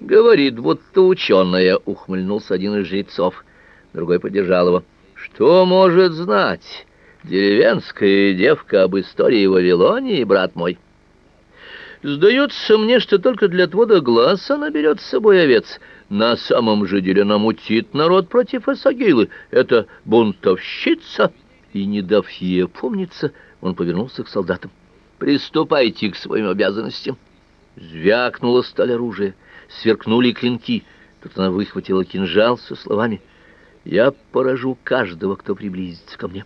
Говорит, будто ученая, ухмыльнулся один из жрецов. Другой поддержал его. Что может знать деревенская девка об истории Вавилонии, брат мой? Сдается мне, что только для отвода глаз она берет с собой овец. На самом же деле она мутит народ против Асагилы. Это бунтовщица. И, не дав ей опомниться, он повернулся к солдатам. «Приступайте к своим обязанностям». Звякнула сталь оружия, сверкнули клинки. Тут она выхватила кинжал со словами «Я поражу каждого, кто приблизится ко мне».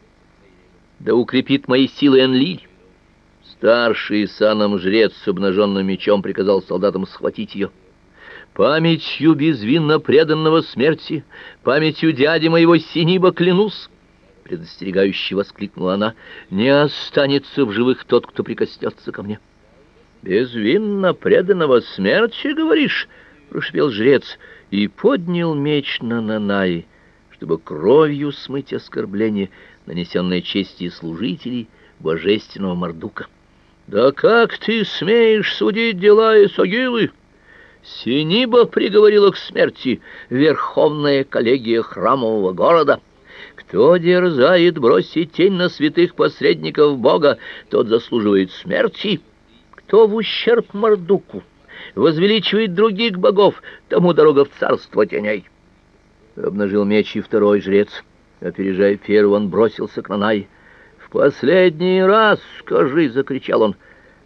«Да укрепит мои силы Энлиль». Старший саном жрец с обнаженным мечом приказал солдатам схватить ее. «Памятью безвинно преданного смерти, памятью дяди моего Синиба клянусь!» Предостерегающе воскликнула она. «Не останется в живых тот, кто прикоснется ко мне». «Безвинно преданного смерти, говоришь?» — прошепел жрец и поднял меч на Нанаи, чтобы кровью смыть оскорбление, нанесенное чести служителей божественного Мардука. «Да как ты смеешь судить дела Исогилы?» Синиба приговорила к смерти Верховная коллегия храмового города. Кто дерзает бросить тень на святых посредников Бога, тот заслуживает смерти» кто в ущерб Мордуку возвеличивает других богов, тому дорога в царство теней. Обнажил меч и второй жрец. Опережая первого, он бросился к Нанай. «В последний раз, скажи!» — закричал он.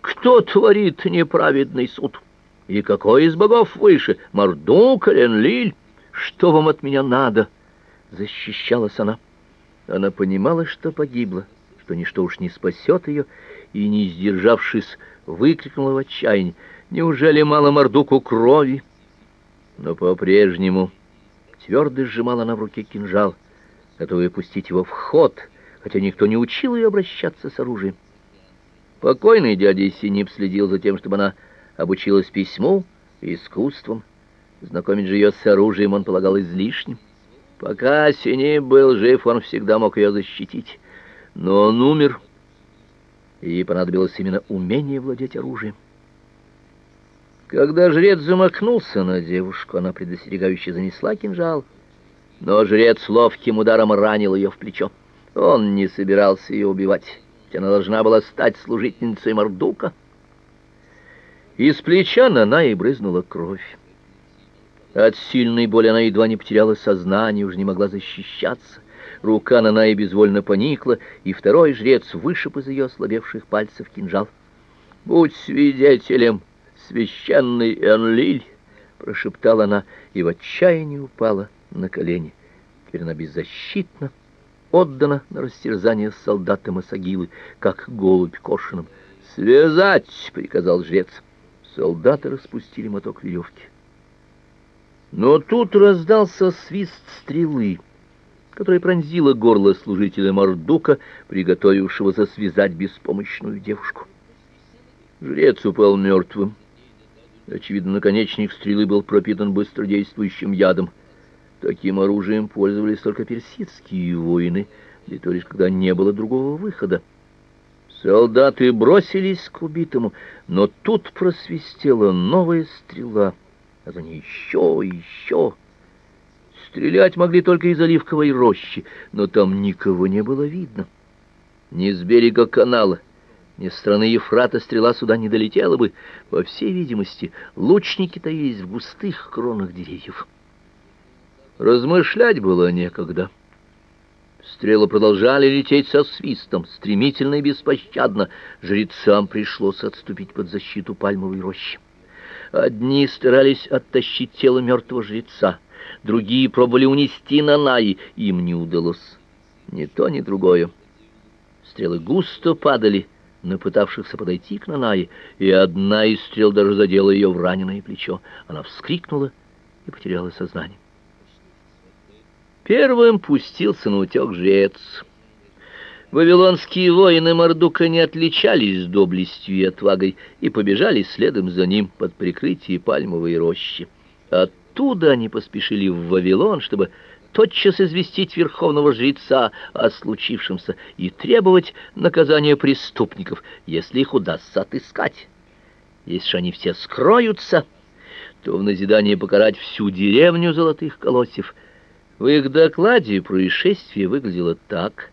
«Кто творит неправедный суд? И какой из богов выше, Мордук или Энлиль? Что вам от меня надо?» Защищалась она. Она понимала, что погибла, что ничто уж не спасет ее, и, не сдержавшись, выкрикнула в отчаянии. «Неужели мало Мордуку крови?» Но по-прежнему твердо сжимала она в руке кинжал, готовая пустить его в ход, хотя никто не учил ее обращаться с оружием. Покойный дядя Синип следил за тем, чтобы она обучилась письму и искусствам. Знакомить же ее с оружием он полагал излишним. Пока Синип был жив, он всегда мог ее защитить. Но он умер Ей понадобилось именно умение владеть оружием. Когда жрец замахнулся на девушку, она предостерегающе занесла кинжал, но жрец ловким ударом ранил ее в плечо. Он не собирался ее убивать, ведь она должна была стать служительницей Мордука. Из плеча на Наи брызнула кровь. От сильной боли она едва не потеряла сознание, уже не могла защищаться. Рука Нанаи безвольно поникла, и второй жрец вышиб из ее ослабевших пальцев кинжал. «Будь свидетелем, священный Энлиль!» — прошептала она и в отчаянии упала на колени. Теперь она беззащитна, отдана на растерзание солдатам Асагилы, как голубь кошиным. «Связать!» — приказал жрец. Солдаты распустили моток веревки. Но тут раздался свист стрелы — которая пронзила горло служителя Мордука, приготовившегося связать беспомощную девушку. Жрец упал мертвым. Очевидно, наконечник стрелы был пропитан быстродействующим ядом. Таким оружием пользовались только персидские воины, и то лишь когда не было другого выхода. Солдаты бросились к убитому, но тут просвистела новая стрела, а за ней еще и еще. Стрелять могли только из оливковой рощи, но там никого не было видно. Ни с берега канала, ни с стороны Ефрата стрела сюда не долетела бы. По всей видимости, лучники таились в густых кронах деревьев. Размышлять было некогда. Стрелы продолжали лететь со свистом, стремительно и беспощадно. Жрецам пришлось отступить под защиту пальмовой рощи. Одни старались оттащить тело мертвого жреца, другие пробовали унести Нанаи, им не удалось. Ни то, ни другое. Стрелы густо падали на пытавшихся подойти к Нанае, и одна из стрел даже задела ее в раненое плечо. Она вскрикнула и потеряла сознание. Первым пустился на утек жрец. Вавилонские воины Мордука не отличались доблестью и отвагой и побежали следом за ним под прикрытие пальмовой рощи. От оттуда они поспешили в Вавилон, чтобы тотчас известить верховного жреца о случившемся и требовать наказания преступников, если их удастся отыскать. Если же они все скроются, то в назидание покарать всю деревню золотых колосьев. В их докладе происшествие выглядело так,